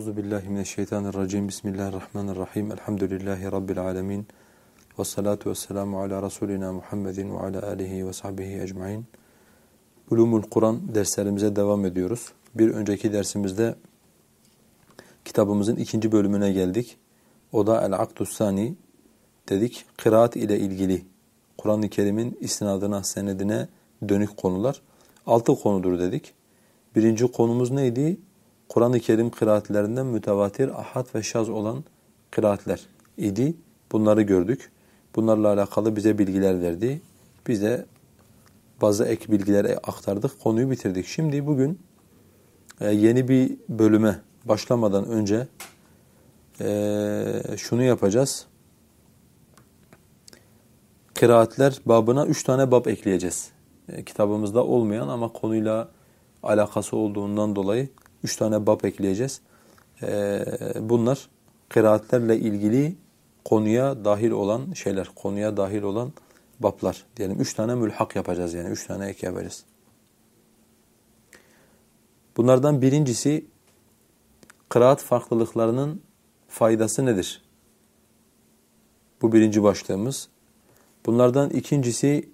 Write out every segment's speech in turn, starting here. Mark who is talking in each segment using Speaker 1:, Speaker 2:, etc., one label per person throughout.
Speaker 1: Euzu billahi mineşşeytanirracim. Bismillahirrahmanirrahim. Elhamdülillahi rabbil alamin. Ves salatu vesselamu ala rasulina Muhammedin ve ala alihi ve sahbihi ecmaîn. Ulumul Kur'an derslerimize devam ediyoruz. Bir önceki dersimizde kitabımızın ikinci bölümüne geldik. O da El-Akdus Sani dedik. Kıraat ile ilgili Kur'an-ı Kerim'in isnadına, senedine dönük konular. Altı konudur dedik. Birinci konumuz neydi? Kur'an-ı Kerim kıraatlerinden mütevatir, ahad ve şaz olan kıraatler idi. Bunları gördük. Bunlarla alakalı bize bilgiler verdi. Biz de bazı ek bilgiler aktardık. Konuyu bitirdik. Şimdi bugün e, yeni bir bölüme başlamadan önce e, şunu yapacağız. Kıraatler babına üç tane bab ekleyeceğiz. E, kitabımızda olmayan ama konuyla alakası olduğundan dolayı üç tane bab ekleyeceğiz. Ee, bunlar kıraatlerle ilgili konuya dahil olan şeyler, konuya dahil olan bablar diyelim. Üç tane mülhak yapacağız yani, üç tane ek yapacağız. Bunlardan birincisi kıraat farklılıklarının faydası nedir? Bu birinci başlığımız. Bunlardan ikincisi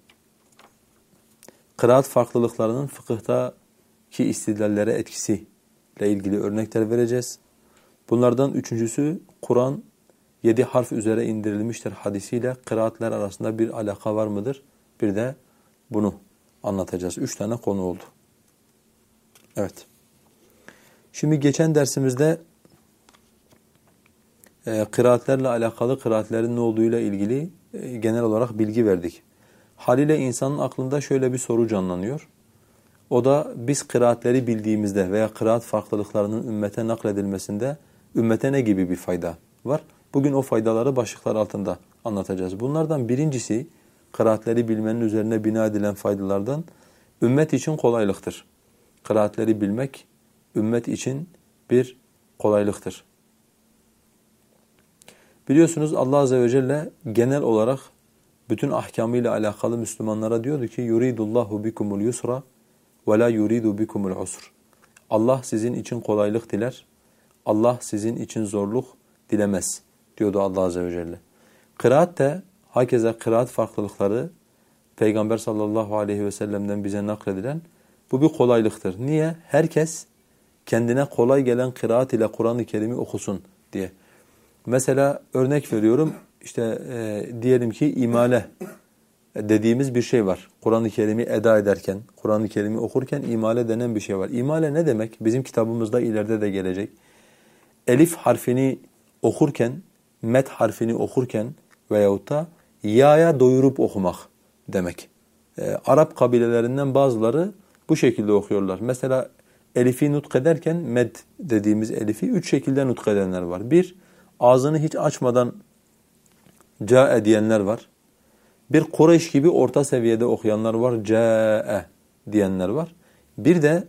Speaker 1: kıraat farklılıklarının fıkıhta ki istidlallere etkisi ile ilgili örnekler vereceğiz. Bunlardan üçüncüsü Kur'an yedi harf üzere indirilmiştir hadisiyle kıraatler arasında bir alaka var mıdır? Bir de bunu anlatacağız. Üç tane konu oldu. Evet. Şimdi geçen dersimizde e, kıraatlerle alakalı kıraatlerin ne olduğuyla ilgili e, genel olarak bilgi verdik. Haliyle insanın aklında şöyle bir soru canlanıyor. O da biz kıraatleri bildiğimizde veya kıraat farklılıklarının ümmete nakledilmesinde ümmete ne gibi bir fayda var? Bugün o faydaları başlıklar altında anlatacağız. Bunlardan birincisi kıraatleri bilmenin üzerine bina edilen faydalardan ümmet için kolaylıktır. Kıraatleri bilmek ümmet için bir kolaylıktır. Biliyorsunuz Allah Azze ve Celle genel olarak bütün ahkamıyla alakalı Müslümanlara diyordu ki yuridullahu bikumul yusra ve la yuridu bikumul usr. Allah sizin için kolaylık diler. Allah sizin için zorluk dilemez diyordu Allah azze ve celle. Kıraat da hakeza kıraat farklılıkları Peygamber sallallahu aleyhi ve sellem'den bize nakledilen bu bir kolaylıktır. Niye? Herkes kendine kolay gelen kıraat ile Kur'an-ı Kerim'i okusun diye. Mesela örnek veriyorum işte e, diyelim ki imale dediğimiz bir şey var. Kur'an-ı Kerim'i eda ederken, Kur'an-ı Kerim'i okurken imale denen bir şey var. İmale ne demek? Bizim kitabımızda ileride de gelecek. Elif harfini okurken, met harfini okurken veyahut da ya'ya doyurup okumak demek. Ee, Arap kabilelerinden bazıları bu şekilde okuyorlar. Mesela elifi nutk ederken med dediğimiz elifi üç şekilde nutk edenler var. Bir, ağzını hiç açmadan ca diyenler var. Bir Kureyş gibi orta seviyede okuyanlar var. Câe diyenler var. Bir de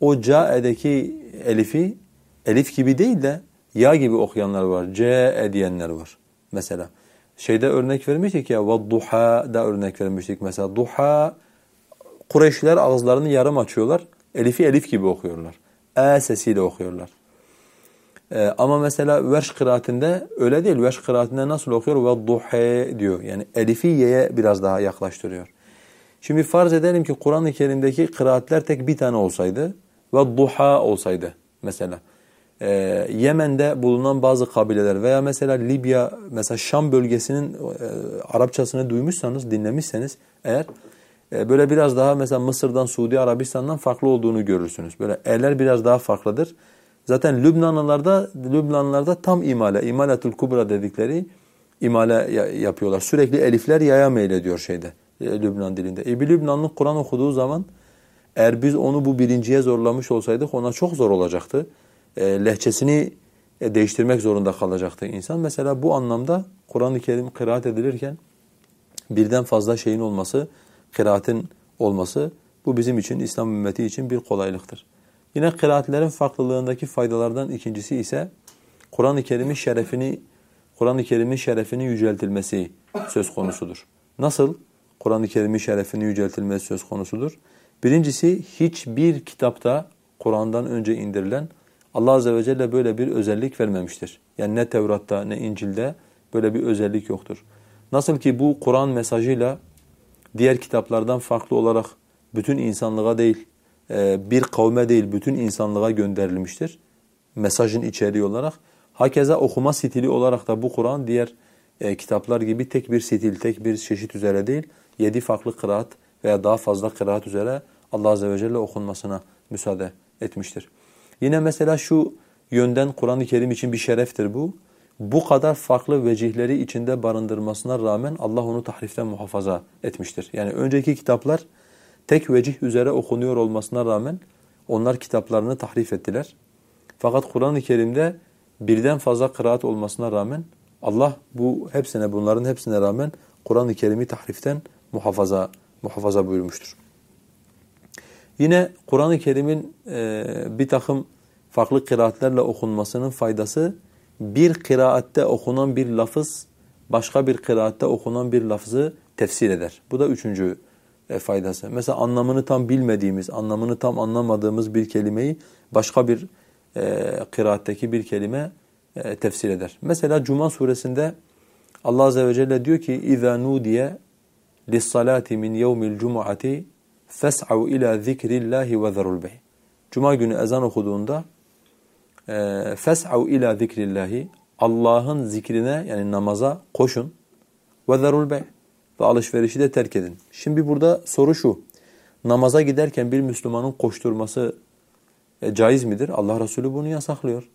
Speaker 1: o câe'deki elifi elif gibi değil de ya gibi okuyanlar var. Câe diyenler var. Mesela şeyde örnek vermiştik ya duha da örnek vermiştik. Mesela duha Kureyşliler ağızlarını yarım açıyorlar. Elifi elif gibi okuyorlar. E sesiyle okuyorlar. Ee, ama mesela verş kıraatinde öyle değil. Verş kıraatinde nasıl okuyor? Ve duhe diyor. Yani elifi y'ye biraz daha yaklaştırıyor. Şimdi farz edelim ki Kur'an-ı Kerim'deki kıraatler tek bir tane olsaydı ve duha olsaydı mesela. Ee, Yemen'de bulunan bazı kabileler veya mesela Libya, mesela Şam bölgesinin e, Arapçasını duymuşsanız, dinlemişseniz eğer e, böyle biraz daha mesela Mısır'dan, Suudi Arabistan'dan farklı olduğunu görürsünüz. Böyle eller biraz daha farklıdır. Zaten Lübnanlılarda Lübnanlılarda tam imale, imaletul kubra dedikleri imale yapıyorlar. Sürekli elifler yaya meylediyor şeyde e, Lübnan dilinde. E bir Lübnanlı Kur'an okuduğu zaman eğer biz onu bu birinciye zorlamış olsaydık ona çok zor olacaktı. E, lehçesini e, değiştirmek zorunda kalacaktı insan. Mesela bu anlamda Kur'an-ı Kerim kıraat edilirken birden fazla şeyin olması, kıraatin olması bu bizim için, İslam ümmeti için bir kolaylıktır. Yine kıraatlerin farklılığındaki faydalardan ikincisi ise Kur'an-ı Kerim'in şerefini Kur'an-ı Kerim'in şerefini yüceltilmesi söz konusudur. Nasıl Kur'an-ı Kerim'in şerefini yüceltilmesi söz konusudur? Birincisi hiçbir kitapta Kur'an'dan önce indirilen Allah Azze ve Celle böyle bir özellik vermemiştir. Yani ne Tevrat'ta ne İncil'de böyle bir özellik yoktur. Nasıl ki bu Kur'an mesajıyla diğer kitaplardan farklı olarak bütün insanlığa değil, bir kavme değil bütün insanlığa gönderilmiştir. Mesajın içeriği olarak. Hakeza okuma stili olarak da bu Kur'an diğer e, kitaplar gibi tek bir stil, tek bir çeşit üzere değil, yedi farklı kıraat veya daha fazla kıraat üzere Allah Azze ve Celle okunmasına müsaade etmiştir. Yine mesela şu yönden Kur'an-ı Kerim için bir şereftir bu. Bu kadar farklı vecihleri içinde barındırmasına rağmen Allah onu tahriften muhafaza etmiştir. Yani önceki kitaplar tek vecih üzere okunuyor olmasına rağmen onlar kitaplarını tahrif ettiler. Fakat Kur'an-ı Kerim'de birden fazla kıraat olmasına rağmen Allah bu hepsine bunların hepsine rağmen Kur'an-ı Kerim'i tahriften muhafaza muhafaza buyurmuştur. Yine Kur'an-ı Kerim'in e, bir takım farklı kıraatlerle okunmasının faydası bir kıraatte okunan bir lafız başka bir kıraatte okunan bir lafzı tefsir eder. Bu da üçüncü faydası. Mesela anlamını tam bilmediğimiz, anlamını tam anlamadığımız bir kelimeyi başka bir e, kıraatteki bir kelime e, tefsir eder. Mesela Cuma suresinde Allah Azze ve Celle diyor ki اِذَا نُودِيَ لِلصَّلَاةِ مِنْ يَوْمِ الْجُمُعَةِ فَاسْعَوْا اِلَى ذِكْرِ اللّٰهِ وَذَرُوا الْبَيْءِ Cuma günü ezan okuduğunda فَاسْعَوْا اِلَى ذِكْرِ اللّٰهِ Allah'ın zikrine yani namaza koşun وَذَرُوا الْبَيْءِ ve alışverişi de terk edin. Şimdi burada soru şu. Namaza giderken bir Müslümanın koşturması e, caiz midir? Allah Resulü bunu yasaklıyor.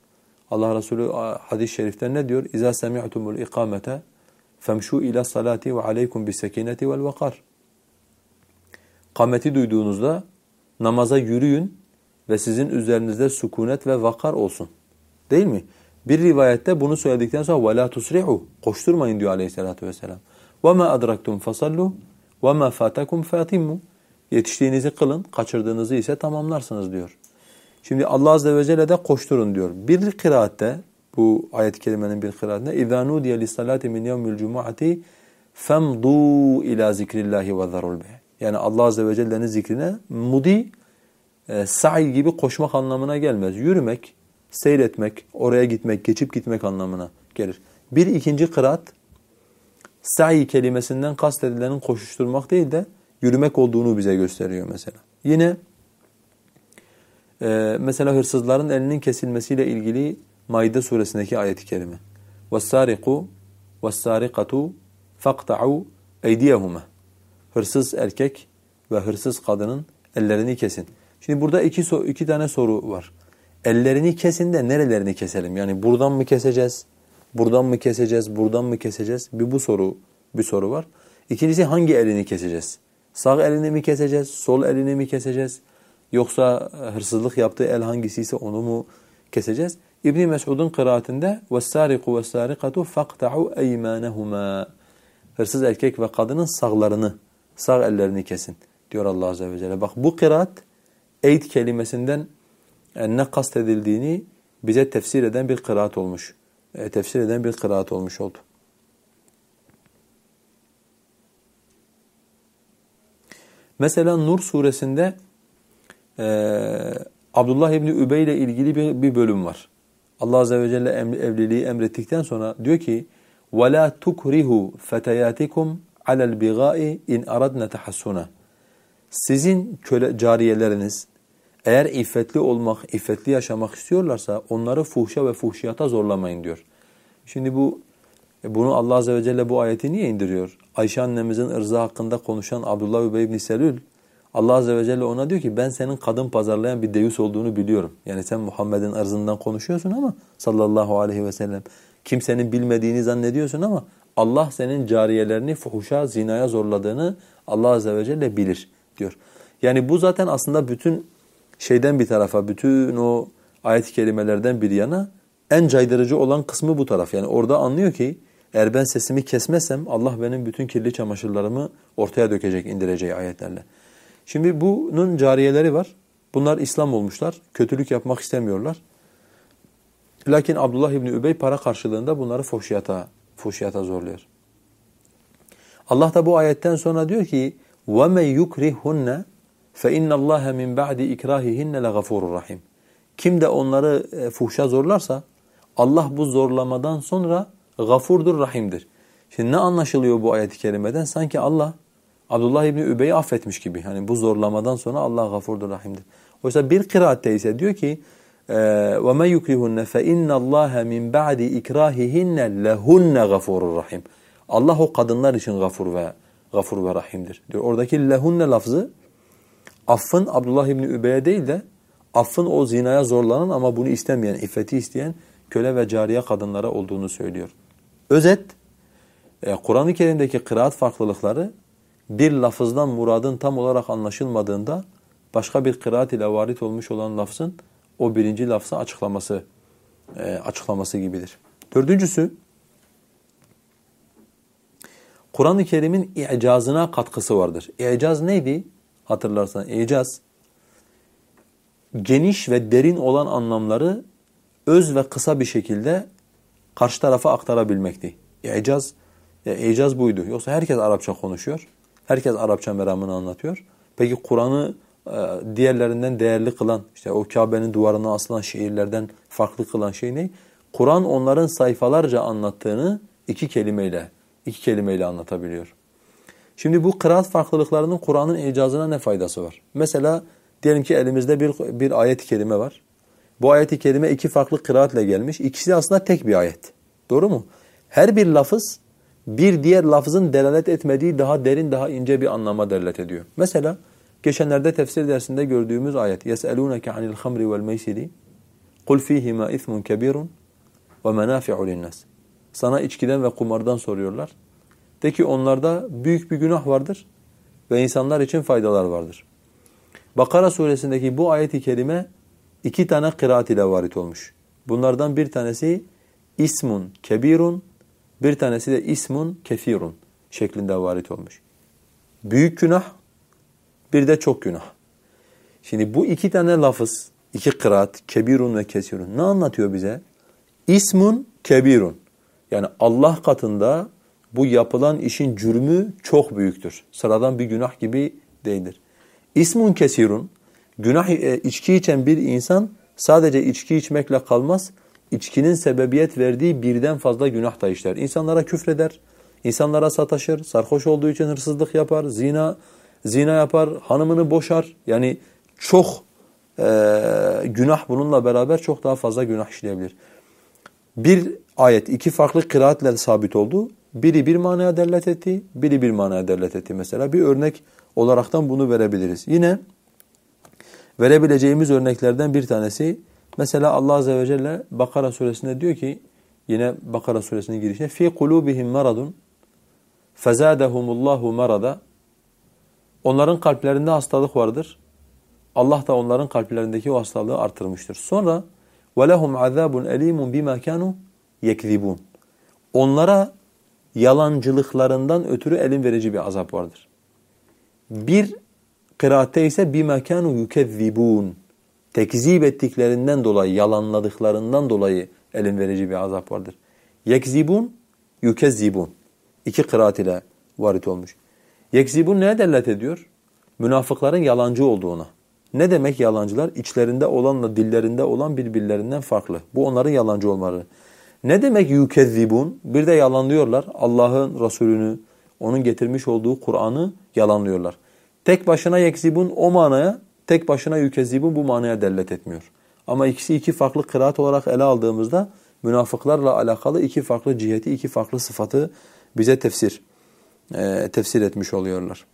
Speaker 1: Allah Resulü hadis-i şerifte ne diyor? İza semi'tumul ikamete femşu ila salati ve aleykum bis sekineti vel vakar. Kameti duyduğunuzda namaza yürüyün ve sizin üzerinizde sükunet ve vakar olsun. Değil mi? Bir rivayette bunu söyledikten sonra وَلَا تُسْرِعُوا Koşturmayın diyor aleyhissalatü vesselam. وَمَا أَدْرَكْتُمْ فَصَلُّوا وَمَا فَاتَكُمْ فَاتِمُّوا Yetiştiğinizi kılın, kaçırdığınızı ise tamamlarsınız diyor. Şimdi Allah Azze ve Celle de koşturun diyor. Bir kıraatte, bu ayet-i kerimenin bir kıraatinde اِذَا نُودِيَ لِسَّلَاتِ مِنْ يَوْمِ الْجُمُعَةِ فَمْضُوا اِلَى ذِكْرِ اللّٰهِ وَذَرُوا Yani Allah Azze ve Celle'nin zikrine mudi, e, sa'i gibi koşmak anlamına gelmez. Yürümek, seyretmek, oraya gitmek, geçip gitmek anlamına gelir. Bir ikinci kıraat, sa'i kelimesinden kastedilenin koşuşturmak değil de yürümek olduğunu bize gösteriyor mesela. Yine ee, mesela hırsızların elinin kesilmesiyle ilgili Maide suresindeki ayet-i kerime. وَالسَّارِقُ وَالسَّارِقَةُ فَقْتَعُوا اَيْدِيَهُمَا Hırsız erkek ve hırsız kadının ellerini kesin. Şimdi burada iki, so iki tane soru var. Ellerini kesin de nerelerini keselim? Yani buradan mı keseceğiz? Buradan mı keseceğiz, buradan mı keseceğiz? Bir bu soru, bir soru var. İkincisi hangi elini keseceğiz? Sağ elini mi keseceğiz, sol elini mi keseceğiz? Yoksa e, hırsızlık yaptığı el hangisiyse onu mu keseceğiz? İbn Mesud'un kıraatinde "Ves-sâriqu ves-sâriqatu faqta'u eymanahuma." Hırsız erkek ve kadının sağlarını, sağ ellerini kesin diyor Allah azze ve celle. Bak bu kıraat eyd kelimesinden e, ne kastedildiğini bize tefsir eden bir kıraat olmuş. E, tefsir eden bir kıraat olmuş oldu. Mesela Nur suresinde ee, Abdullah İbni Übey ile ilgili bir, bir bölüm var. Allah Azze ve Celle evliliği emrettikten sonra diyor ki وَلَا تُكْرِهُ فَتَيَاتِكُمْ عَلَى الْبِغَاءِ اِنْ أَرَدْنَ تَحَسُّنَ Sizin köle cariyeleriniz eğer iffetli olmak, iffetli yaşamak istiyorlarsa onları fuhşa ve fuhşiyata zorlamayın diyor. Şimdi bu bunu Allah Azze ve Celle bu ayeti niye indiriyor? Ayşe annemizin ırzı hakkında konuşan Abdullah Übey ibn Selül Allah Azze ve Celle ona diyor ki ben senin kadın pazarlayan bir deus olduğunu biliyorum. Yani sen Muhammed'in arzından konuşuyorsun ama sallallahu aleyhi ve sellem kimsenin bilmediğini zannediyorsun ama Allah senin cariyelerini fuhuşa, zinaya zorladığını Allah Azze ve Celle bilir diyor. Yani bu zaten aslında bütün şeyden bir tarafa, bütün o ayet-i kerimelerden bir yana en caydırıcı olan kısmı bu taraf. Yani orada anlıyor ki eğer ben sesimi kesmezsem Allah benim bütün kirli çamaşırlarımı ortaya dökecek indireceği ayetlerle. Şimdi bunun cariyeleri var. Bunlar İslam olmuşlar. Kötülük yapmak istemiyorlar. Lakin Abdullah İbni Übey para karşılığında bunları fuhşiyata, fuhşiyata zorluyor. Allah da bu ayetten sonra diyor ki وَمَنْ يُكْرِهُنَّ فَاِنَّ اللّٰهَ مِنْ بَعْدِ اِكْرَاهِهِنَّ لَغَفُورٌ rahim. Kim de onları e, fuhşa zorlarsa Allah bu zorlamadan sonra gafurdur, rahimdir. Şimdi ne anlaşılıyor bu ayet-i kerimeden? Sanki Allah Abdullah İbni Übey'i affetmiş gibi. Hani bu zorlamadan sonra Allah gafurdur, rahimdir. Oysa bir kıraatte ise diyor ki وَمَنْ يُكْرِهُنَّ فَاِنَّ اللّٰهَ مِنْ بَعْدِ اِكْرَاهِهِنَّ لَهُنَّ غَفُورٌ rahim. Allah o kadınlar için gafur ve gafur ve rahimdir diyor. Oradaki lehunne lafzı affın Abdullah İbni Übey'e değil de affın o zinaya zorlanan ama bunu istemeyen, iffeti isteyen köle ve cariye kadınlara olduğunu söylüyor. Özet, e, Kur'an-ı Kerim'deki kıraat farklılıkları bir lafızdan muradın tam olarak anlaşılmadığında başka bir kıraat ile varit olmuş olan lafzın o birinci lafzı açıklaması e, açıklaması gibidir. Dördüncüsü Kur'an-ı Kerim'in i'cazına katkısı vardır. İcaz neydi? Hatırlarsan icaz geniş ve derin olan anlamları öz ve kısa bir şekilde karşı tarafa aktarabilmekti. İcaz, icaz buydu. Yoksa herkes Arapça konuşuyor. Herkes Arapça meramını anlatıyor. Peki Kur'an'ı e, diğerlerinden değerli kılan, işte o Kabe'nin duvarına asılan şiirlerden farklı kılan şey ne? Kur'an onların sayfalarca anlattığını iki kelimeyle, iki kelimeyle anlatabiliyor. Şimdi bu kıraat farklılıklarının Kur'an'ın icazına ne faydası var? Mesela diyelim ki elimizde bir, bir ayet-i kerime var. Bu ayet-i kerime iki farklı kıraatle gelmiş. İkisi aslında tek bir ayet. Doğru mu? Her bir lafız bir diğer lafızın delalet etmediği daha derin, daha ince bir anlama delalet ediyor. Mesela geçenlerde tefsir dersinde gördüğümüz ayet يَسْأَلُونَكَ عَنِ الْخَمْرِ وَالْمَيْسِرِ قُلْ ف۪يهِمَا اِثْمٌ كَب۪يرٌ وَمَنَافِعُ لِلنَّاسِ Sana içkiden ve kumardan soruyorlar. De ki onlarda büyük bir günah vardır ve insanlar için faydalar vardır. Bakara suresindeki bu ayet-i kerime iki tane kıraat ile varit olmuş. Bunlardan bir tanesi ismun kebirun, bir tanesi de ismun kefirun şeklinde varit olmuş. Büyük günah, bir de çok günah. Şimdi bu iki tane lafız, iki kıraat, kebirun ve kesirun ne anlatıyor bize? İsmun kebirun. Yani Allah katında bu yapılan işin cürmü çok büyüktür. Sıradan bir günah gibi değildir. İsmun kesirun, günah e, içki içen bir insan sadece içki içmekle kalmaz, içkinin sebebiyet verdiği birden fazla günah da işler. İnsanlara küfreder, insanlara sataşır, sarhoş olduğu için hırsızlık yapar, zina zina yapar, hanımını boşar. Yani çok e, günah bununla beraber çok daha fazla günah işleyebilir. Bir ayet iki farklı kıraatle sabit oldu. Biri bir manaya delalet etti, biri bir manaya delalet etti. Mesela bir örnek olaraktan bunu verebiliriz. Yine verebileceğimiz örneklerden bir tanesi mesela Allah azze ve celle Bakara suresinde diyor ki yine Bakara suresinin girişinde fi kulubihim maradun fezadehumullahu marada Onların kalplerinde hastalık vardır. Allah da onların kalplerindeki o hastalığı artırmıştır. Sonra وَلَهُمْ عَذَابٌ اَل۪يمٌ بِمَا كَانُوا يَكْذِبُونَ Onlara yalancılıklarından ötürü elin verici bir azap vardır. Bir kıraatte ise بِمَا كَانُوا يُكَذِّبُونَ Tekzip ettiklerinden dolayı, yalanladıklarından dolayı elin verici bir azap vardır. Yekzibun, yükezzibun. İki kıraat ile varit olmuş. Yekzibun neye delalet ediyor? Münafıkların yalancı olduğuna. Ne demek yalancılar? İçlerinde olanla dillerinde olan birbirlerinden farklı. Bu onların yalancı olmaları. Ne demek yükezzibun? Bir de yalanlıyorlar. Allah'ın Resulünü, onun getirmiş olduğu Kur'an'ı yalanlıyorlar. Tek başına yekzibun o manaya, tek başına yükezzibun bu manaya delalet etmiyor. Ama ikisi iki farklı kıraat olarak ele aldığımızda münafıklarla alakalı iki farklı ciheti, iki farklı sıfatı bize tefsir e, tefsir etmiş oluyorlar.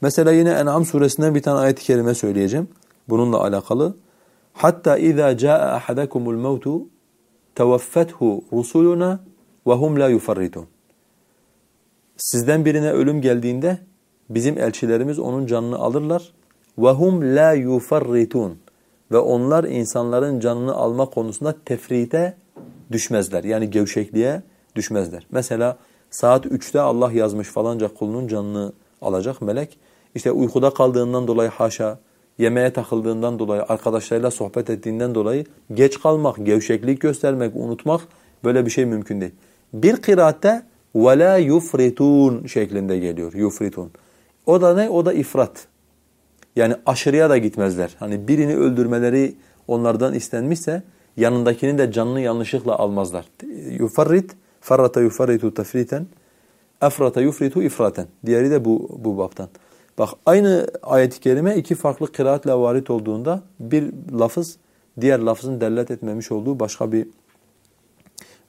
Speaker 1: Mesela yine En'am suresinden bir tane ayet-i kerime söyleyeceğim. Bununla alakalı. Hatta caa ahadakumul mautu tevaffethu rusuluna ve hum la yufarritun. Sizden birine ölüm geldiğinde bizim elçilerimiz onun canını alırlar hum la yufarritun ve onlar insanların canını alma konusunda tefrite düşmezler. Yani gevşekliğe düşmezler. Mesela saat 3'te Allah yazmış falanca kulunun canını alacak melek. İşte uykuda kaldığından dolayı haşa, yemeğe takıldığından dolayı, arkadaşlarıyla sohbet ettiğinden dolayı geç kalmak, gevşeklik göstermek, unutmak böyle bir şey mümkün değil. Bir kıraatte وَلَا يُفْرِتُونَ şeklinde geliyor. Yufritun. O da ne? O da ifrat. Yani aşırıya da gitmezler. Hani birini öldürmeleri onlardan istenmişse yanındakinin de canını yanlışlıkla almazlar. Yufarrit, farrata yufarritu tefriten, efrata yufritu ifraten. Diğeri de bu, bu baptan. Bak aynı ayet-i kerime iki farklı kıraatle varit olduğunda bir lafız diğer lafızın delalet etmemiş olduğu başka bir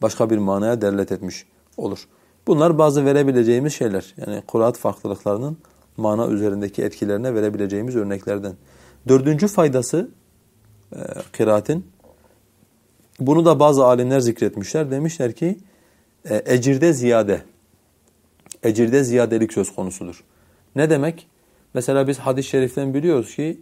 Speaker 1: başka bir manaya delalet etmiş olur. Bunlar bazı verebileceğimiz şeyler. Yani kıraat farklılıklarının mana üzerindeki etkilerine verebileceğimiz örneklerden. Dördüncü faydası e, kıraatin bunu da bazı alimler zikretmişler. Demişler ki e, ecirde ziyade ecirde ziyadelik söz konusudur. Ne demek? Mesela biz hadis-i şeriften biliyoruz ki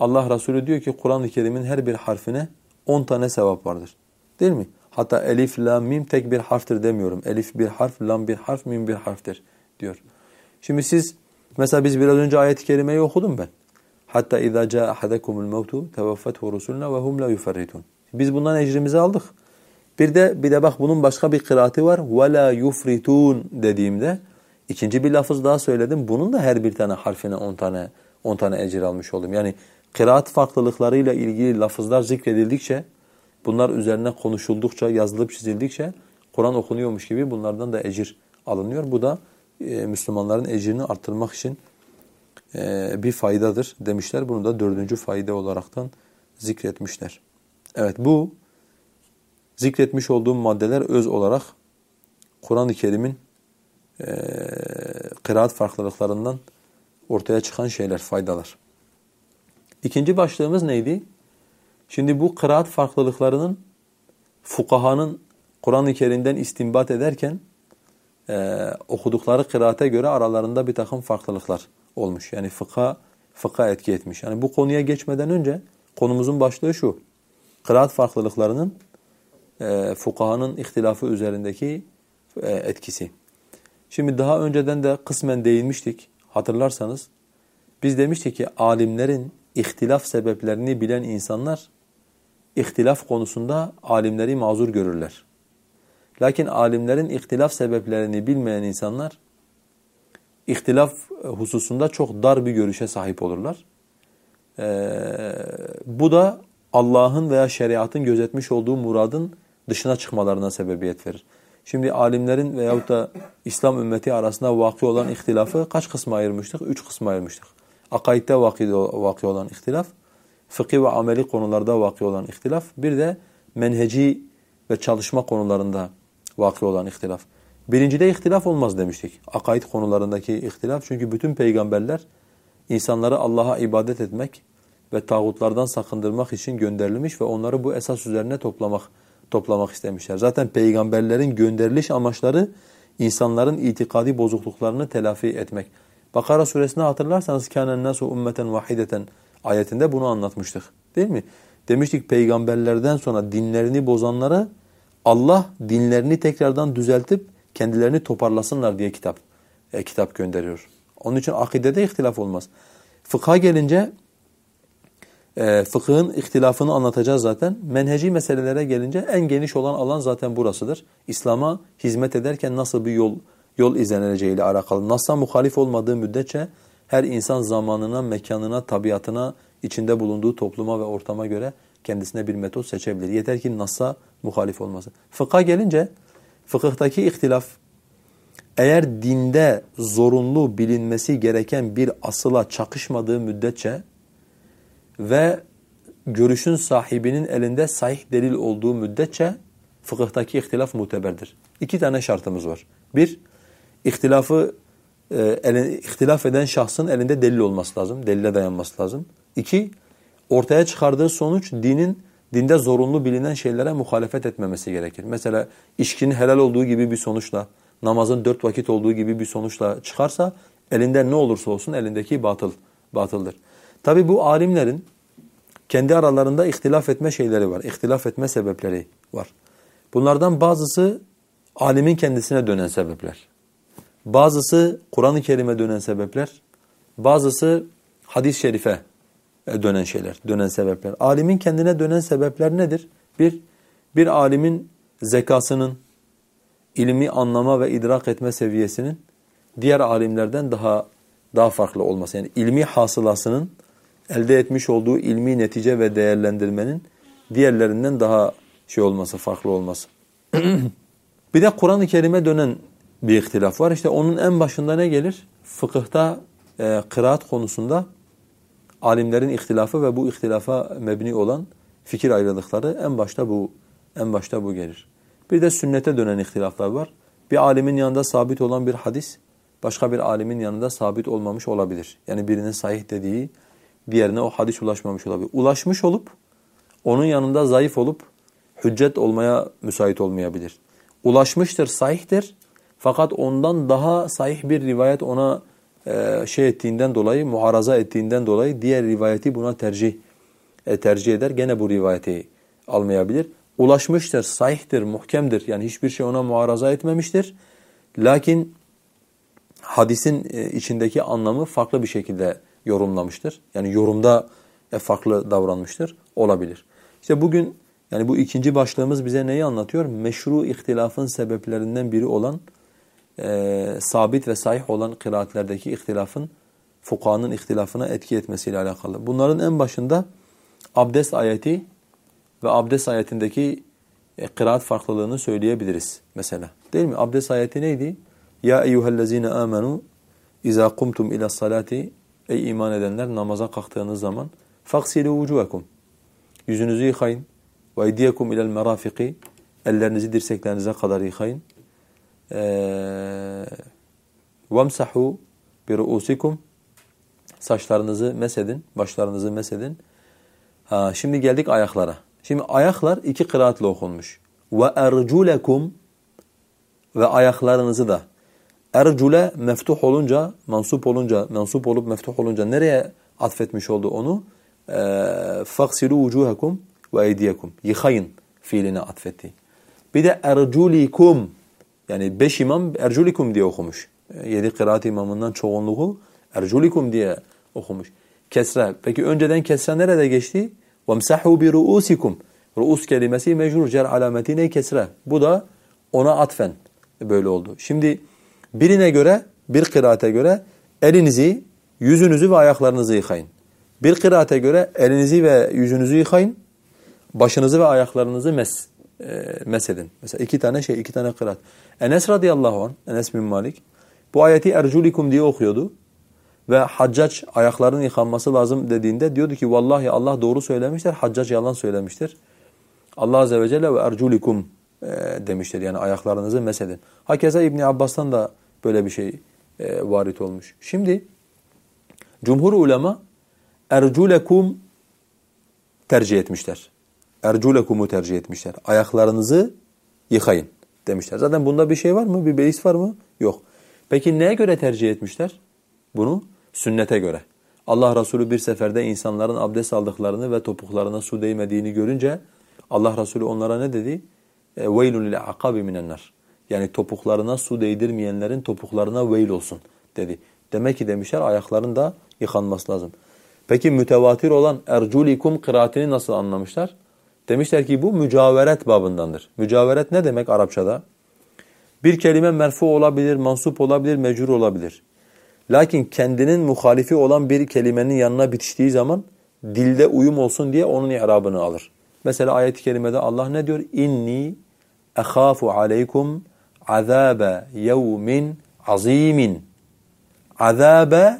Speaker 1: Allah Resulü diyor ki Kur'an-ı Kerim'in her bir harfine 10 tane sevap vardır. Değil mi? Hatta elif, lam, mim tek bir harftir demiyorum. Elif bir harf, lam bir harf, mim bir harftir diyor. Şimdi siz mesela biz biraz önce ayet-i kerimeyi okudum ben. Hatta caa ahadakumul mautu tevaffethu rusuluna ve hum la yuferritun. Biz bundan ecrimizi aldık. Bir de bir de bak bunun başka bir kıraati var. La yufritun dediğimde ikinci bir lafız daha söyledim. Bunun da her bir tane harfine 10 tane 10 tane ecir almış oldum. Yani kıraat farklılıklarıyla ilgili lafızlar zikredildikçe bunlar üzerine konuşuldukça, yazılıp çizildikçe Kur'an okunuyormuş gibi bunlardan da ecir alınıyor. Bu da e, Müslümanların ecrini arttırmak için e, bir faydadır demişler. Bunu da dördüncü fayda olaraktan zikretmişler. Evet bu zikretmiş olduğum maddeler öz olarak Kur'an-ı Kerim'in e, kıraat farklılıklarından ortaya çıkan şeyler, faydalar. İkinci başlığımız neydi? Şimdi bu kıraat farklılıklarının fukahanın Kur'an-ı Kerim'den istinbat ederken e, okudukları kıraate göre aralarında bir takım farklılıklar olmuş. Yani fıkha, fıkha etki etmiş. Yani bu konuya geçmeden önce konumuzun başlığı şu. Kıraat farklılıklarının e, fukahanın ihtilafı üzerindeki e, etkisi. Şimdi daha önceden de kısmen değinmiştik. Hatırlarsanız biz demiştik ki alimlerin ihtilaf sebeplerini bilen insanlar ihtilaf konusunda alimleri mazur görürler. Lakin alimlerin ihtilaf sebeplerini bilmeyen insanlar ihtilaf hususunda çok dar bir görüşe sahip olurlar. Ee, bu da Allah'ın veya şeriatın gözetmiş olduğu muradın dışına çıkmalarına sebebiyet verir. Şimdi alimlerin veyahut da İslam ümmeti arasında vakı olan ihtilafı kaç kısma ayırmıştık? Üç kısma ayırmıştık. Akaidde vakı, olan ihtilaf, fıkhi ve ameli konularda vakı olan ihtilaf, bir de menheci ve çalışma konularında vakı olan ihtilaf. Birincide ihtilaf olmaz demiştik. Akaid konularındaki ihtilaf. Çünkü bütün peygamberler insanları Allah'a ibadet etmek ve tağutlardan sakındırmak için gönderilmiş ve onları bu esas üzerine toplamak toplamak istemişler. Zaten peygamberlerin gönderiliş amaçları insanların itikadi bozukluklarını telafi etmek. Bakara suresinde hatırlarsanız kânen nâsu ummeten vahideten ayetinde bunu anlatmıştık. Değil mi? Demiştik peygamberlerden sonra dinlerini bozanlara Allah dinlerini tekrardan düzeltip kendilerini toparlasınlar diye kitap e, kitap gönderiyor. Onun için akidede ihtilaf olmaz. Fıkha gelince e, fıkhın ihtilafını anlatacağız zaten. Menheci meselelere gelince en geniş olan alan zaten burasıdır. İslam'a hizmet ederken nasıl bir yol yol izleneceği ile alakalı. Nas'a muhalif olmadığı müddetçe her insan zamanına, mekanına, tabiatına, içinde bulunduğu topluma ve ortama göre kendisine bir metot seçebilir. Yeter ki Nas'a muhalif olması. Fıkha gelince fıkıhtaki ihtilaf eğer dinde zorunlu bilinmesi gereken bir asıla çakışmadığı müddetçe ve görüşün sahibinin elinde sahih delil olduğu müddetçe fıkıhtaki ihtilaf muteberdir. İki tane şartımız var. Bir, ihtilafı e, elin, ihtilaf eden şahsın elinde delil olması lazım. Delile dayanması lazım. İki, ortaya çıkardığı sonuç dinin dinde zorunlu bilinen şeylere muhalefet etmemesi gerekir. Mesela içkinin helal olduğu gibi bir sonuçla, namazın dört vakit olduğu gibi bir sonuçla çıkarsa elinde ne olursa olsun elindeki batıl, batıldır. Tabi bu alimlerin kendi aralarında ihtilaf etme şeyleri var. İhtilaf etme sebepleri var. Bunlardan bazısı alimin kendisine dönen sebepler. Bazısı Kur'an-ı Kerim'e dönen sebepler. Bazısı hadis-i şerife dönen şeyler, dönen sebepler. Alimin kendine dönen sebepler nedir? Bir, bir alimin zekasının, ilmi anlama ve idrak etme seviyesinin diğer alimlerden daha daha farklı olması. Yani ilmi hasılasının elde etmiş olduğu ilmi netice ve değerlendirmenin diğerlerinden daha şey olması, farklı olması. bir de Kur'an-ı Kerim'e dönen bir ihtilaf var. İşte onun en başında ne gelir? Fıkıhta e, kıraat konusunda alimlerin ihtilafı ve bu ihtilafa mebni olan fikir ayrılıkları en başta bu en başta bu gelir. Bir de sünnete dönen ihtilaflar var. Bir alimin yanında sabit olan bir hadis başka bir alimin yanında sabit olmamış olabilir. Yani birinin sahih dediği diğerine o hadis ulaşmamış olabilir. Ulaşmış olup onun yanında zayıf olup hüccet olmaya müsait olmayabilir. Ulaşmıştır, sahihtir. Fakat ondan daha sahih bir rivayet ona e, şey ettiğinden dolayı, muharaza ettiğinden dolayı diğer rivayeti buna tercih e, tercih eder. Gene bu rivayeti almayabilir. Ulaşmıştır, sahihtir, muhkemdir. Yani hiçbir şey ona muharaza etmemiştir. Lakin hadisin e, içindeki anlamı farklı bir şekilde yorumlamıştır. Yani yorumda e, farklı davranmıştır. Olabilir. İşte bugün yani bu ikinci başlığımız bize neyi anlatıyor? Meşru ihtilafın sebeplerinden biri olan e, sabit ve sahih olan kıraatlerdeki ihtilafın fukahanın ihtilafına etki etmesiyle alakalı. Bunların en başında abdest ayeti ve abdest ayetindeki e, kıraat farklılığını söyleyebiliriz mesela. Değil mi? Abdest ayeti neydi? Ya eyyühellezine amenu iza kumtum ila salati ey iman edenler namaza kalktığınız zaman faksilu vucuhakum yüzünüzü yıkayın eydiyekum ila'l merafiki ellerinizi dirseklerinize kadar yıkayın. Ee, vemsahu bi ruusikum saçlarınızı mesedin, başlarınızı mesedin. Ha, şimdi geldik ayaklara. Şimdi ayaklar iki kıraatle okunmuş. Ve erculekum ve ayaklarınızı da. Ercule meftuh olunca, mansup olunca, mansup olup meftuh olunca nereye atfetmiş oldu onu? فَغْسِلُوا وُجُوهَكُمْ وَاَيْدِيَكُمْ Yıkayın fiiline atfetti. Bir de erculikum yani beş imam erculikum diye okumuş. Yedi kıraat imamından çoğunluğu erculikum diye okumuş. Kesre. Peki önceden kesre nerede geçti? وَمْسَحُوا بِرُؤُسِكُمْ Ruus kelimesi mecrur cer alameti ne kesre. Bu da ona atfen böyle oldu. Şimdi birine göre, bir kıraate göre elinizi, yüzünüzü ve ayaklarınızı yıkayın. Bir kıraate göre elinizi ve yüzünüzü yıkayın, başınızı ve ayaklarınızı mes, e, mesedin. Mesela iki tane şey, iki tane kıraat. Enes radıyallahu anh, Enes bin Malik, bu ayeti erculikum diye okuyordu. Ve haccac ayaklarının yıkanması lazım dediğinde diyordu ki vallahi Allah doğru söylemiştir, haccac yalan söylemiştir. Allah azze ve celle ve erculikum e, demiştir. Yani ayaklarınızı mesedin. Hakeza İbni Abbas'tan da böyle bir şey e, varit olmuş. Şimdi cumhur ulema erculekum tercih etmişler. Erculekumu tercih etmişler. Ayaklarınızı yıkayın demişler. Zaten bunda bir şey var mı? Bir beis var mı? Yok. Peki neye göre tercih etmişler bunu? Sünnete göre. Allah Resulü bir seferde insanların abdest aldıklarını ve topuklarına su değmediğini görünce Allah Resulü onlara ne dedi? وَيْلٌ لِلْعَقَابِ مِنَ النَّارِ Yani topuklarına su değdirmeyenlerin topuklarına veil olsun dedi. Demek ki demişler ayakların da yıkanması lazım. Peki mütevatir olan erculikum kıraatini nasıl anlamışlar? Demişler ki bu mücaveret babındandır. Mücaveret ne demek Arapçada? Bir kelime merfu olabilir, mansup olabilir, mecrur olabilir. Lakin kendinin muhalifi olan bir kelimenin yanına bitiştiği zaman dilde uyum olsun diye onun i'rabını alır. Mesela ayet-i kerimede Allah ne diyor? İnni ehafu aleykum azabe yevmin azimin. Azabe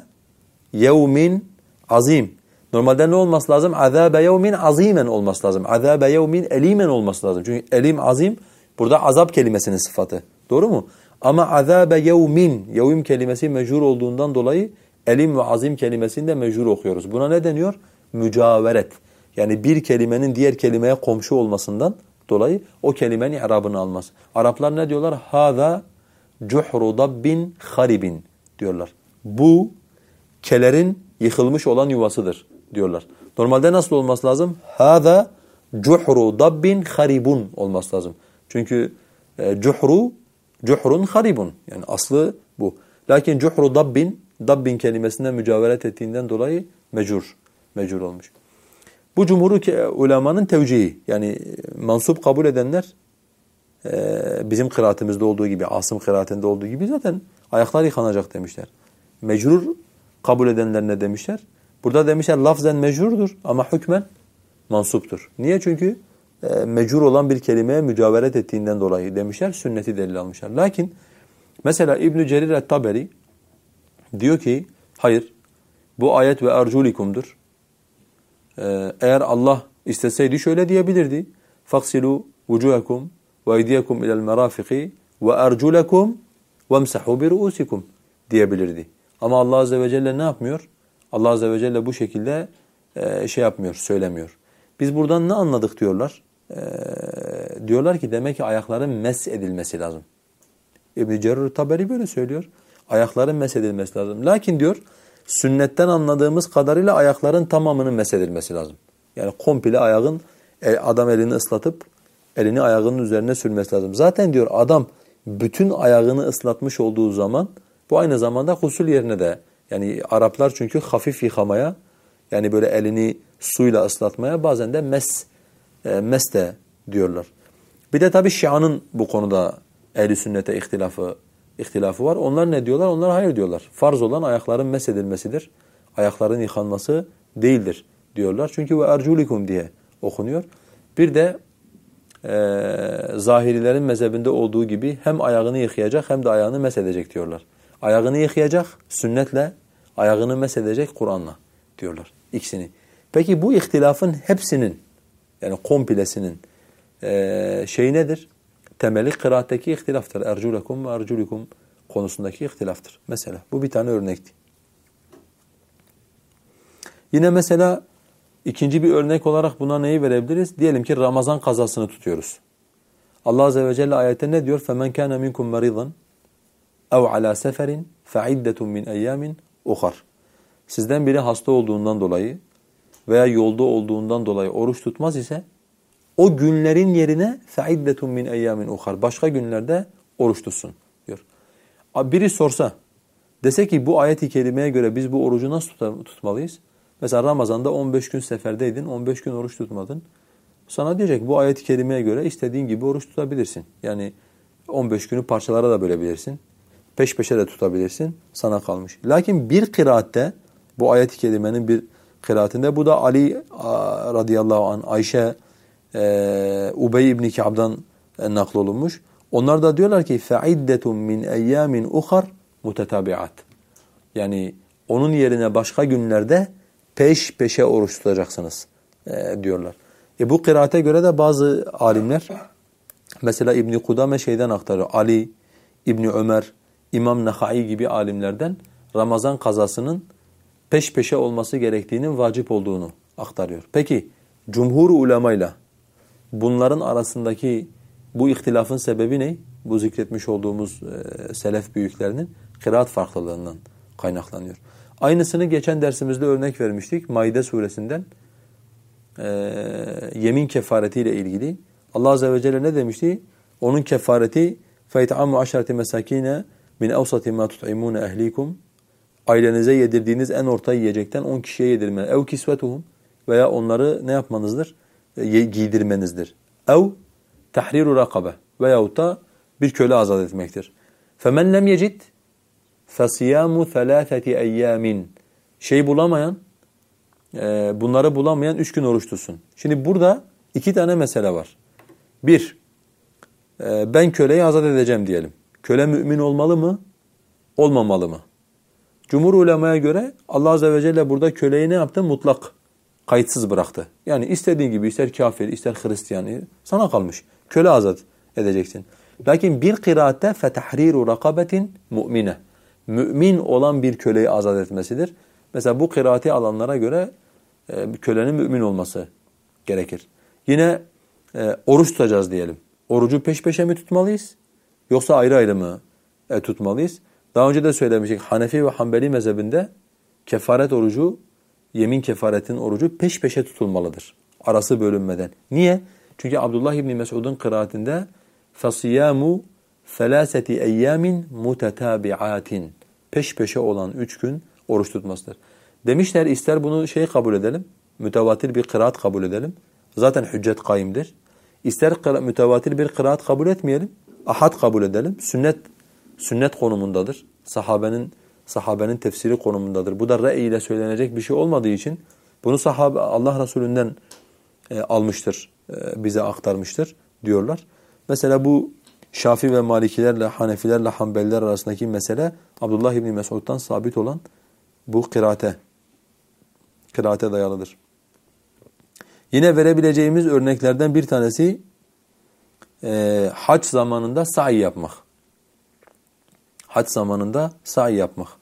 Speaker 1: yevmin azim. Normalde ne olması lazım? Azabe yevmin azimen olması lazım. Azabe yevmin elimen olması lazım. Çünkü elim azim burada azap kelimesinin sıfatı. Doğru mu? Ama azabe yevmin, yevim kelimesi mechur olduğundan dolayı elim ve azim kelimesini de mechur okuyoruz. Buna ne deniyor? Mücaveret. Yani bir kelimenin diğer kelimeye komşu olmasından dolayı o kelimenin i'rabını almaz. Araplar ne diyorlar? Hâzâ cuhru dabbin haribin diyorlar. Bu kelerin yıkılmış olan yuvasıdır diyorlar. Normalde nasıl olması lazım? Hâzâ cuhru dabbin haribun olması lazım. Çünkü e, cuhru, cuhrun haribun. Yani aslı bu. Lakin cuhru dabbin, dabbin kelimesinden mücaveret ettiğinden dolayı mecur, mecur olmuş. Bu cumhuru ulemanın tevcihi yani e, mansup kabul edenler e, bizim kıraatimizde olduğu gibi, Asım kıraatinde olduğu gibi zaten ayaklar yıkanacak demişler. Mecrur kabul edenler ne demişler? Burada demişler lafzen mecrurdur ama hükmen mansuptur. Niye? Çünkü e, mecrur olan bir kelimeye mücaveret ettiğinden dolayı demişler. Sünneti delil almışlar. Lakin mesela İbn Cerir et-Taberi diyor ki hayır bu ayet ve erculikumdur. Ee, eğer Allah isteseydi şöyle diyebilirdi. Faksilu vucuhakum ve eydiyakum ila'l merafiqi ve erculakum vemsahu bi ru'usikum diyebilirdi. Ama Allah azze ve celle ne yapmıyor? Allah azze ve celle bu şekilde e, şey yapmıyor, söylemiyor. Biz buradan ne anladık diyorlar? E, diyorlar ki demek ki ayakların mes edilmesi lazım. İbn-i Cerrur Taberi böyle söylüyor. Ayakların mes edilmesi lazım. Lakin diyor sünnetten anladığımız kadarıyla ayakların tamamının mes edilmesi lazım. Yani komple ayağın adam elini ıslatıp elini ayağının üzerine sürmesi lazım. Zaten diyor adam bütün ayağını ıslatmış olduğu zaman bu aynı zamanda husul yerine de yani Araplar çünkü hafif yıkamaya yani böyle elini suyla ıslatmaya bazen de mes e, mes de diyorlar. Bir de tabii Şia'nın bu konuda ehli sünnete ihtilafı ihtilafı var. Onlar ne diyorlar? Onlar hayır diyorlar. Farz olan ayakların mesedilmesidir. Ayakların yıkanması değildir diyorlar. Çünkü ve erculikum diye okunuyor. Bir de e, zahirilerin mezhebinde olduğu gibi hem ayağını yıkayacak hem de ayağını mesedecek diyorlar. Ayağını yıkayacak sünnetle, ayağını mesedecek Kur'an'la diyorlar ikisini. Peki bu ihtilafın hepsinin yani komplesinin e, şeyi nedir? temeli kıraatteki ihtilaftır. Erculakum ve erculikum konusundaki ihtilaftır. Mesela bu bir tane örnekti. Yine mesela ikinci bir örnek olarak buna neyi verebiliriz? Diyelim ki Ramazan kazasını tutuyoruz. Allah Azze ve Celle ayette ne diyor? فَمَنْ كَانَ مِنْكُمْ مَرِضًا اَوْ عَلَى سَفَرٍ فَعِدَّةٌ مِنْ اَيَّامٍ اُخَرٍ Sizden biri hasta olduğundan dolayı veya yolda olduğundan dolayı oruç tutmaz ise o günlerin yerine fe'iddetun min eyyamin uhar. Başka günlerde oruç tutsun diyor. Biri sorsa dese ki bu ayet-i kerimeye göre biz bu orucu nasıl tutmalıyız? Mesela Ramazan'da 15 gün seferdeydin, 15 gün oruç tutmadın. Sana diyecek bu ayet-i kerimeye göre istediğin gibi oruç tutabilirsin. Yani 15 günü parçalara da bölebilirsin. Peş peşe de tutabilirsin. Sana kalmış. Lakin bir kıraatte bu ayet-i kerimenin bir kıraatinde bu da Ali radıyallahu an Ayşe e, Ubey ibn Ka'b'dan e, naklolunmuş. Onlar da diyorlar ki فَعِدَّةٌ min اَيَّامٍ اُخَرْ mutetabiat. Yani onun yerine başka günlerde peş peşe oruç tutacaksınız e, diyorlar. E bu kıraate göre de bazı alimler mesela İbn Kudame şeyden aktarıyor. Ali, İbn Ömer, İmam Nahai gibi alimlerden Ramazan kazasının peş peşe olması gerektiğinin vacip olduğunu aktarıyor. Peki cumhur ulemayla Bunların arasındaki bu ihtilafın sebebi ne? Bu zikretmiş olduğumuz e, selef büyüklerinin kıraat farklılığından kaynaklanıyor. Aynısını geçen dersimizde örnek vermiştik. Maide suresinden e, yemin kefaretiyle ilgili. Allah azze ve celle ne demişti? Onun kefareti فَيْتَعَمُّ عَشَرَةِ مَسَاكِينَ مِنْ أَوْسَطِ مَا تُطْعِمُونَ اَهْلِيكُمْ Ailenize yedirdiğiniz en orta yiyecekten 10 kişiye yedirme. ev kisvetuhum veya onları ne yapmanızdır? E, giydirmenizdir. Ev tahriru rakabe veyahut da bir köle azat etmektir. Femen lem yecid fesiyamu thalâtheti eyyâmin. Şey bulamayan, e, bunları bulamayan üç gün oruç tutsun. Şimdi burada iki tane mesele var. Bir, e, ben köleyi azat edeceğim diyelim. Köle mümin olmalı mı? Olmamalı mı? Cumhur ulemaya göre Allah Azze ve Celle burada köleyi ne yaptı? Mutlak kayıtsız bıraktı. Yani istediğin gibi ister kafir ister Hristiyan sana kalmış. Köle azat edeceksin. Lakin bir kıraatte fetahriru rakabetin mu'mine. Mümin olan bir köleyi azat etmesidir. Mesela bu kıraati alanlara göre e, kölenin mümin olması gerekir. Yine e, oruç tutacağız diyelim. Orucu peş peşe mi tutmalıyız? Yoksa ayrı ayrı mı e, tutmalıyız? Daha önce de söylemiştik. Hanefi ve Hanbeli mezhebinde kefaret orucu yemin kefaretin orucu peş peşe tutulmalıdır. Arası bölünmeden. Niye? Çünkü Abdullah İbni Mesud'un kıraatinde فَصِيَامُ ثَلَاسَةِ اَيَّامٍ مُتَتَابِعَاتٍ Peş peşe olan üç gün oruç tutmasıdır. Demişler ister bunu şey kabul edelim, mütevatir bir kıraat kabul edelim. Zaten hüccet kaimdir. İster mütevatir bir kıraat kabul etmeyelim, ahad kabul edelim. Sünnet sünnet konumundadır. Sahabenin sahabenin tefsiri konumundadır. Bu da rey ile söylenecek bir şey olmadığı için bunu sahabe Allah Resulü'nden e, almıştır, e, bize aktarmıştır diyorlar. Mesela bu Şafi ve Malikilerle, Hanefilerle, Hanbeliler arasındaki mesele Abdullah İbni Mesud'dan sabit olan bu kıraate, kıraate dayalıdır. Yine verebileceğimiz örneklerden bir tanesi e, hac zamanında sa'i yapmak. Hac zamanında sa'i yapmak.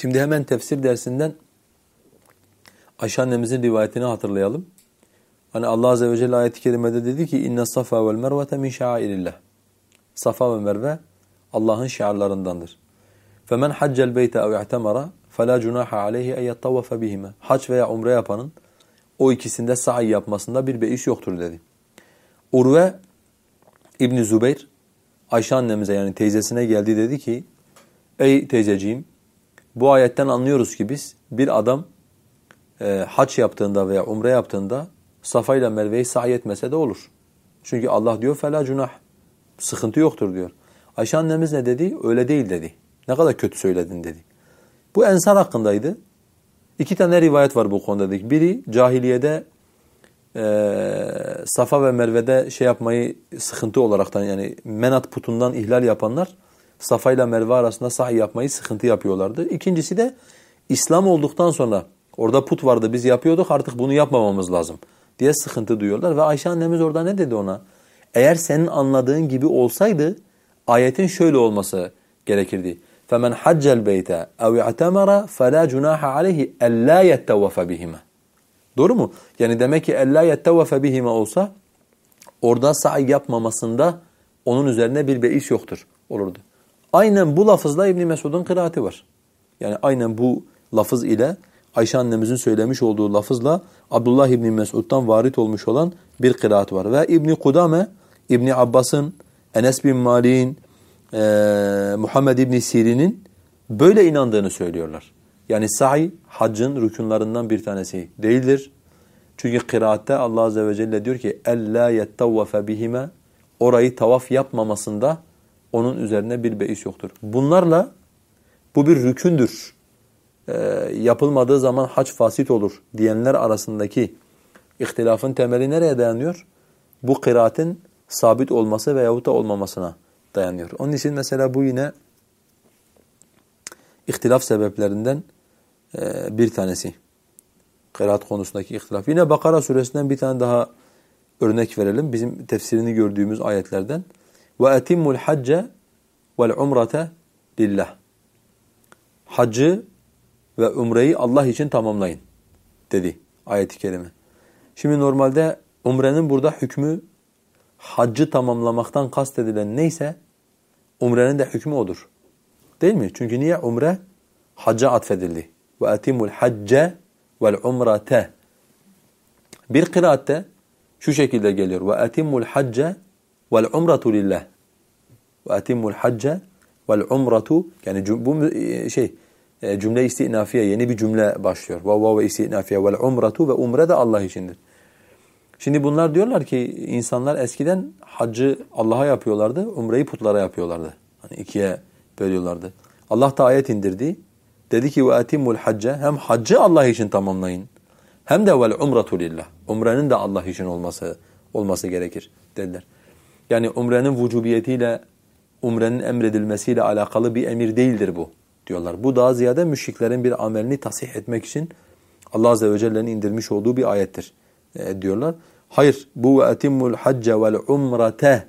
Speaker 1: Şimdi hemen tefsir dersinden Ayşe annemizin rivayetini hatırlayalım. Hani Allah azze ve celle ayet-i kerimede dedi ki inna safa vel mervete min şairillah. Safa ve Merve Allah'ın şiarlarındandır. Femen haccel beyte ev i'temara fela cunaha aleyhi en yettavafe bihime. Hac veya umre yapanın o ikisinde sa'i yapmasında bir beis yoktur dedi. Urve İbn Zübeyr Ayşe annemize yani teyzesine geldi dedi ki ey teyzeciğim bu ayetten anlıyoruz ki biz bir adam e, hac yaptığında veya umre yaptığında Safa ile Merve'yi sa'i etmese de olur. Çünkü Allah diyor fela cunah. Sıkıntı yoktur diyor. Ayşe annemiz ne dedi? Öyle değil dedi. Ne kadar kötü söyledin dedi. Bu ensar hakkındaydı. İki tane rivayet var bu konuda dedik. Biri cahiliyede e, Safa ve Merve'de şey yapmayı sıkıntı olaraktan yani menat putundan ihlal yapanlar Safa ile Merve arasında sahi yapmayı sıkıntı yapıyorlardı. İkincisi de İslam olduktan sonra orada put vardı biz yapıyorduk artık bunu yapmamamız lazım diye sıkıntı duyuyorlar. Ve Ayşe annemiz orada ne dedi ona? Eğer senin anladığın gibi olsaydı ayetin şöyle olması gerekirdi. فَمَنْ حَجَّ الْبَيْتَ اَوْ اِعْتَمَرَ فَلَا جُنَاحَ عَلَيْهِ اَلَّا يَتَّوَّفَ بِهِمَا Doğru mu? Yani demek ki اَلَّا يَتَّوَّفَ بِهِمَا olsa orada sa'i yapmamasında onun üzerine bir beis yoktur olurdu. Aynen bu lafızla İbn Mesud'un kıraati var. Yani aynen bu lafız ile Ayşe annemizin söylemiş olduğu lafızla Abdullah İbn Mesud'dan varit olmuş olan bir kıraat var. Ve İbn Kudame, İbn Abbas'ın, Enes bin Malik'in, Muhammed İbn Sirin'in böyle inandığını söylüyorlar. Yani sa'i haccın rükunlarından bir tanesi değildir. Çünkü kıraatte Allah azze ve celle diyor ki "Ella yettavvafe bihime" orayı tavaf yapmamasında onun üzerine bir beis yoktur. Bunlarla bu bir rükündür e, yapılmadığı zaman hac fasit olur diyenler arasındaki ihtilafın temeli nereye dayanıyor? Bu kıraatin sabit olması veyahut da olmamasına dayanıyor. Onun için mesela bu yine ihtilaf sebeplerinden e, bir tanesi. Kıraat konusundaki ihtilaf. Yine Bakara suresinden bir tane daha örnek verelim. Bizim tefsirini gördüğümüz ayetlerden. Ve etimul hacce vel umrete lillah. Haccı ve umreyi Allah için tamamlayın dedi ayet-i kerime. Şimdi normalde umrenin burada hükmü haccı tamamlamaktan kastedilen neyse umrenin de hükmü odur. Değil mi? Çünkü niye umre hacca atfedildi. Ve etimul hacce vel umrate. Bir kıraatte şu şekilde geliyor. Ve etimul hacce vel umratu lillah. Ve etimul hacce yani bu e, şey e, cümle istinafiye yeni bir cümle başlıyor. Vav vav istinafiye vel umratu ve umre de Allah içindir. Şimdi bunlar diyorlar ki insanlar eskiden haccı Allah'a yapıyorlardı, umreyi putlara yapıyorlardı. Hani ikiye bölüyorlardı. Allah da ayet indirdi. Dedi ki ve atimul hem haccı Allah için tamamlayın. Hem de vel umratu lillah. Umrenin de Allah için olması olması gerekir dediler. Yani umrenin vücubiyetiyle umrenin emredilmesiyle alakalı bir emir değildir bu diyorlar. Bu daha ziyade müşriklerin bir amelini tasih etmek için Allah Azze ve Celle'nin indirmiş olduğu bir ayettir e, diyorlar. Hayır bu ve etimmul hacce vel umrate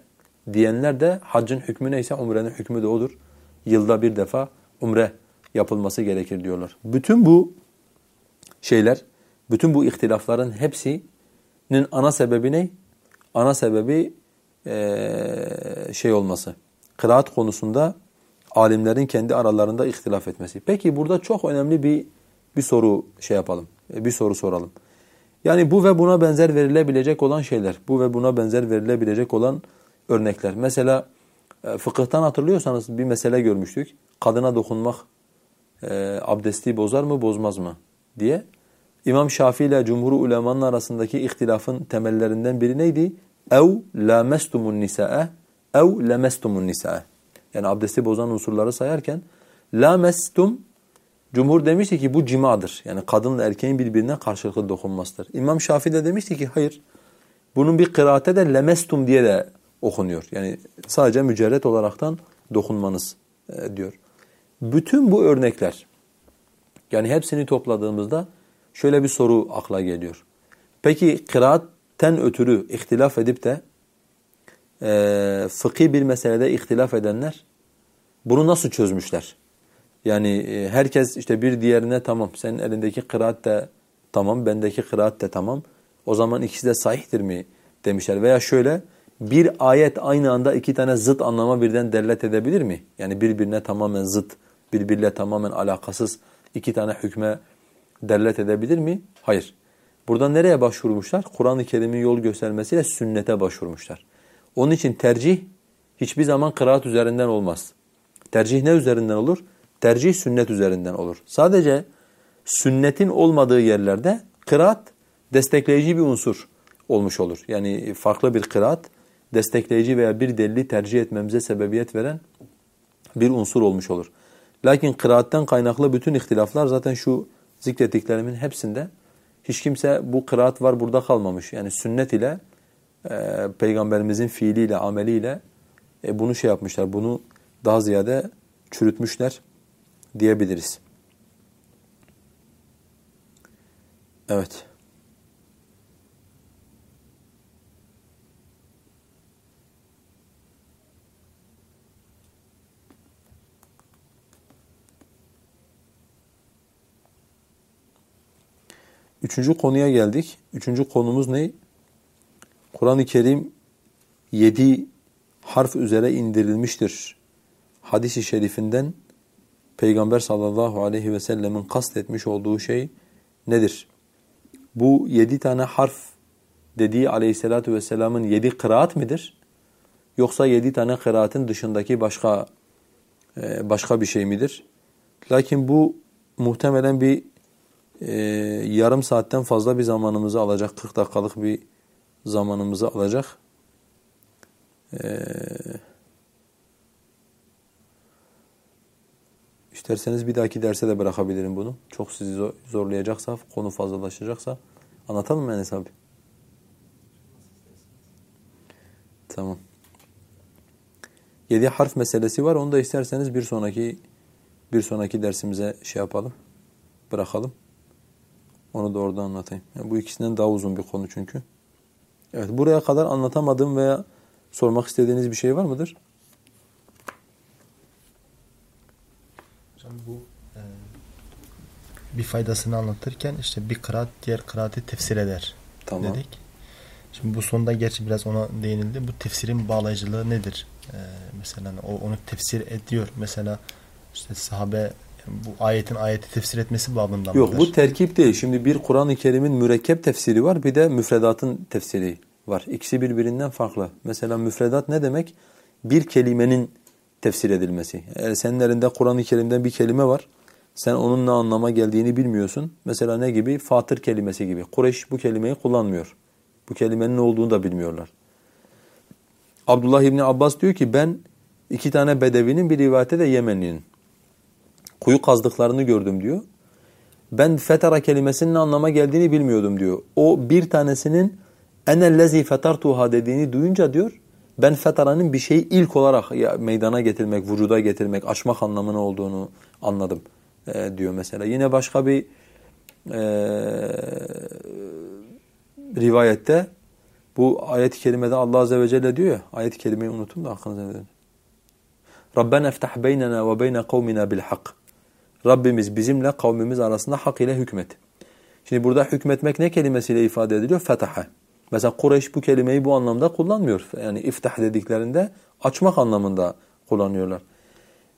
Speaker 1: diyenler de haccın hükmü neyse umrenin hükmü de odur. Yılda bir defa umre yapılması gerekir diyorlar. Bütün bu şeyler, bütün bu ihtilafların hepsinin ana sebebi ne? Ana sebebi şey olması. Kıraat konusunda alimlerin kendi aralarında ihtilaf etmesi. Peki burada çok önemli bir bir soru şey yapalım. E, bir soru soralım. Yani bu ve buna benzer verilebilecek olan şeyler, bu ve buna benzer verilebilecek olan örnekler. Mesela e, fıkıhtan hatırlıyorsanız bir mesele görmüştük. Kadına dokunmak e, abdesti bozar mı bozmaz mı diye. İmam Şafii ile cumhur ulemanın arasındaki ihtilafın temellerinden biri neydi? Ev lamestumun nisae ev lamestumun nisae. Yani abdesti bozan unsurları sayarken lamestum cumhur demişti ki bu cimadır. Yani kadınla erkeğin birbirine karşılıklı dokunmasıdır. İmam Şafii de demişti ki hayır. Bunun bir kıraate de lemestum diye de okunuyor. Yani sadece mücerret olaraktan dokunmanız e, diyor. Bütün bu örnekler yani hepsini topladığımızda şöyle bir soru akla geliyor. Peki kıraatten ötürü ihtilaf edip de e, fıkhi bir meselede ihtilaf edenler bunu nasıl çözmüşler? Yani e, herkes işte bir diğerine tamam senin elindeki kıraat de tamam bendeki kıraat de tamam o zaman ikisi de sahihtir mi demişler. Veya şöyle bir ayet aynı anda iki tane zıt anlama birden derlet edebilir mi? Yani birbirine tamamen zıt, birbiriyle tamamen alakasız iki tane hükme derlet edebilir mi? Hayır. Burada nereye başvurmuşlar? Kur'an-ı Kerim'in yol göstermesiyle sünnete başvurmuşlar. Onun için tercih hiçbir zaman kıraat üzerinden olmaz. Tercih ne üzerinden olur? Tercih sünnet üzerinden olur. Sadece sünnetin olmadığı yerlerde kıraat destekleyici bir unsur olmuş olur. Yani farklı bir kıraat destekleyici veya bir delili tercih etmemize sebebiyet veren bir unsur olmuş olur. Lakin kıraatten kaynaklı bütün ihtilaflar zaten şu zikrettiklerimin hepsinde hiç kimse bu kıraat var burada kalmamış. Yani sünnet ile e, peygamberimizin fiiliyle, ameliyle e, bunu şey yapmışlar. Bunu daha ziyade çürütmüşler diyebiliriz. Evet. Üçüncü konuya geldik. Üçüncü konumuz ne? Kur'an-ı Kerim yedi harf üzere indirilmiştir. Hadis-i şerifinden Peygamber sallallahu aleyhi ve sellemin kastetmiş olduğu şey nedir? Bu yedi tane harf dediği aleyhissalatu vesselamın yedi kıraat midir? Yoksa yedi tane kıraatin dışındaki başka e, başka bir şey midir? Lakin bu muhtemelen bir e, yarım saatten fazla bir zamanımızı alacak. 40 dakikalık bir zamanımızı alacak. Ee, isterseniz bir dahaki derse de bırakabilirim bunu. Çok sizi zorlayacaksa, konu fazlalaşacaksa. Anlatalım mı Enes abi? Tamam. Yedi harf meselesi var. Onu da isterseniz bir sonraki bir sonraki dersimize şey yapalım. Bırakalım. Onu da orada anlatayım. Yani bu ikisinden daha uzun bir konu çünkü. Evet, buraya kadar anlatamadığım veya sormak istediğiniz bir şey var mıdır?
Speaker 2: Hocam bu e, bir faydasını anlatırken işte bir kıraat diğer kıraati tefsir eder tamam. dedik. Şimdi bu sonda gerçi biraz ona değinildi. Bu tefsirin bağlayıcılığı nedir? Ee, mesela o onu tefsir ediyor. Mesela işte sahabe bu ayetin ayeti tefsir etmesi babından
Speaker 1: Yok mıdır? bu terkip değil. Şimdi bir Kur'an-ı Kerim'in mürekkep tefsiri var bir de müfredatın tefsiri var. İkisi birbirinden farklı. Mesela müfredat ne demek? Bir kelimenin tefsir edilmesi. Eğer senin elinde Kur'an-ı Kerim'den bir kelime var. Sen onun ne anlama geldiğini bilmiyorsun. Mesela ne gibi? Fatır kelimesi gibi. Kureyş bu kelimeyi kullanmıyor. Bu kelimenin ne olduğunu da bilmiyorlar. Abdullah İbni Abbas diyor ki ben iki tane bedevinin bir rivayete de Yemenli'nin kuyu kazdıklarını gördüm diyor. Ben fetara kelimesinin anlama geldiğini bilmiyordum diyor. O bir tanesinin enellezi fetartuha dediğini duyunca diyor ben fetaranın bir şeyi ilk olarak meydana getirmek, vücuda getirmek, açmak anlamına olduğunu anladım e, diyor mesela. Yine başka bir e, rivayette bu ayet-i kerimede Allah azze ve celle diyor ya, ayet-i kerimeyi unuttum da aklınıza verin. Rabbena eftah beynena ve beyne kavmina bil hak. Rabbimiz bizimle kavmimiz arasında hak ile hükmet. Şimdi burada hükmetmek ne kelimesiyle ifade ediliyor? Fetaha. Mesela Kureyş bu kelimeyi bu anlamda kullanmıyor. Yani iftah dediklerinde açmak anlamında kullanıyorlar.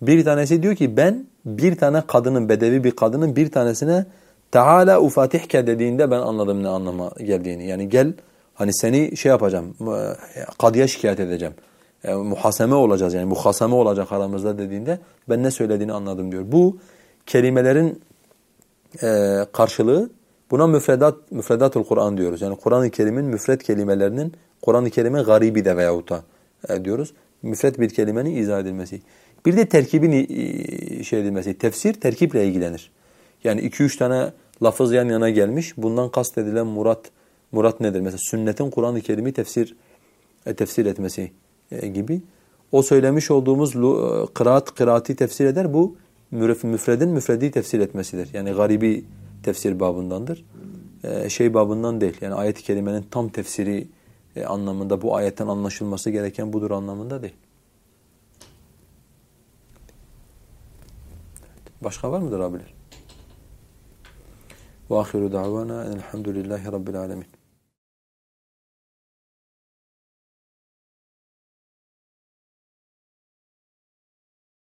Speaker 1: Bir tanesi diyor ki ben bir tane kadının, bedevi bir kadının bir tanesine Teala ufatihke dediğinde ben anladım ne anlama geldiğini. Yani gel hani seni şey yapacağım, kadıya şikayet edeceğim. Yani muhaseme olacağız yani muhaseme olacak aramızda dediğinde ben ne söylediğini anladım diyor. Bu kelimelerin e, karşılığı buna müfredat müfredatul Kur'an diyoruz. Yani Kur'an-ı Kerim'in müfred kelimelerinin Kur'an-ı Kerim'e garibi de veyahut da e, diyoruz. Müfred bir kelimenin izah edilmesi. Bir de terkibin e, şey edilmesi. Tefsir terkiple ilgilenir. Yani iki üç tane lafız yan yana gelmiş. Bundan kastedilen murat murat nedir? Mesela sünnetin Kur'an-ı Kerim'i tefsir e, tefsir etmesi e, gibi. O söylemiş olduğumuz e, kıraat kıraati tefsir eder. Bu müfredin müfredi tefsir etmesidir. Yani garibi tefsir babındandır. E, şey babından değil. Yani ayet-i kerimenin tam tefsiri e, anlamında bu ayetten anlaşılması gereken budur anlamında değil. Başka var mıdır abiler? Ve ahiru davana elhamdülillahi rabbil alemin.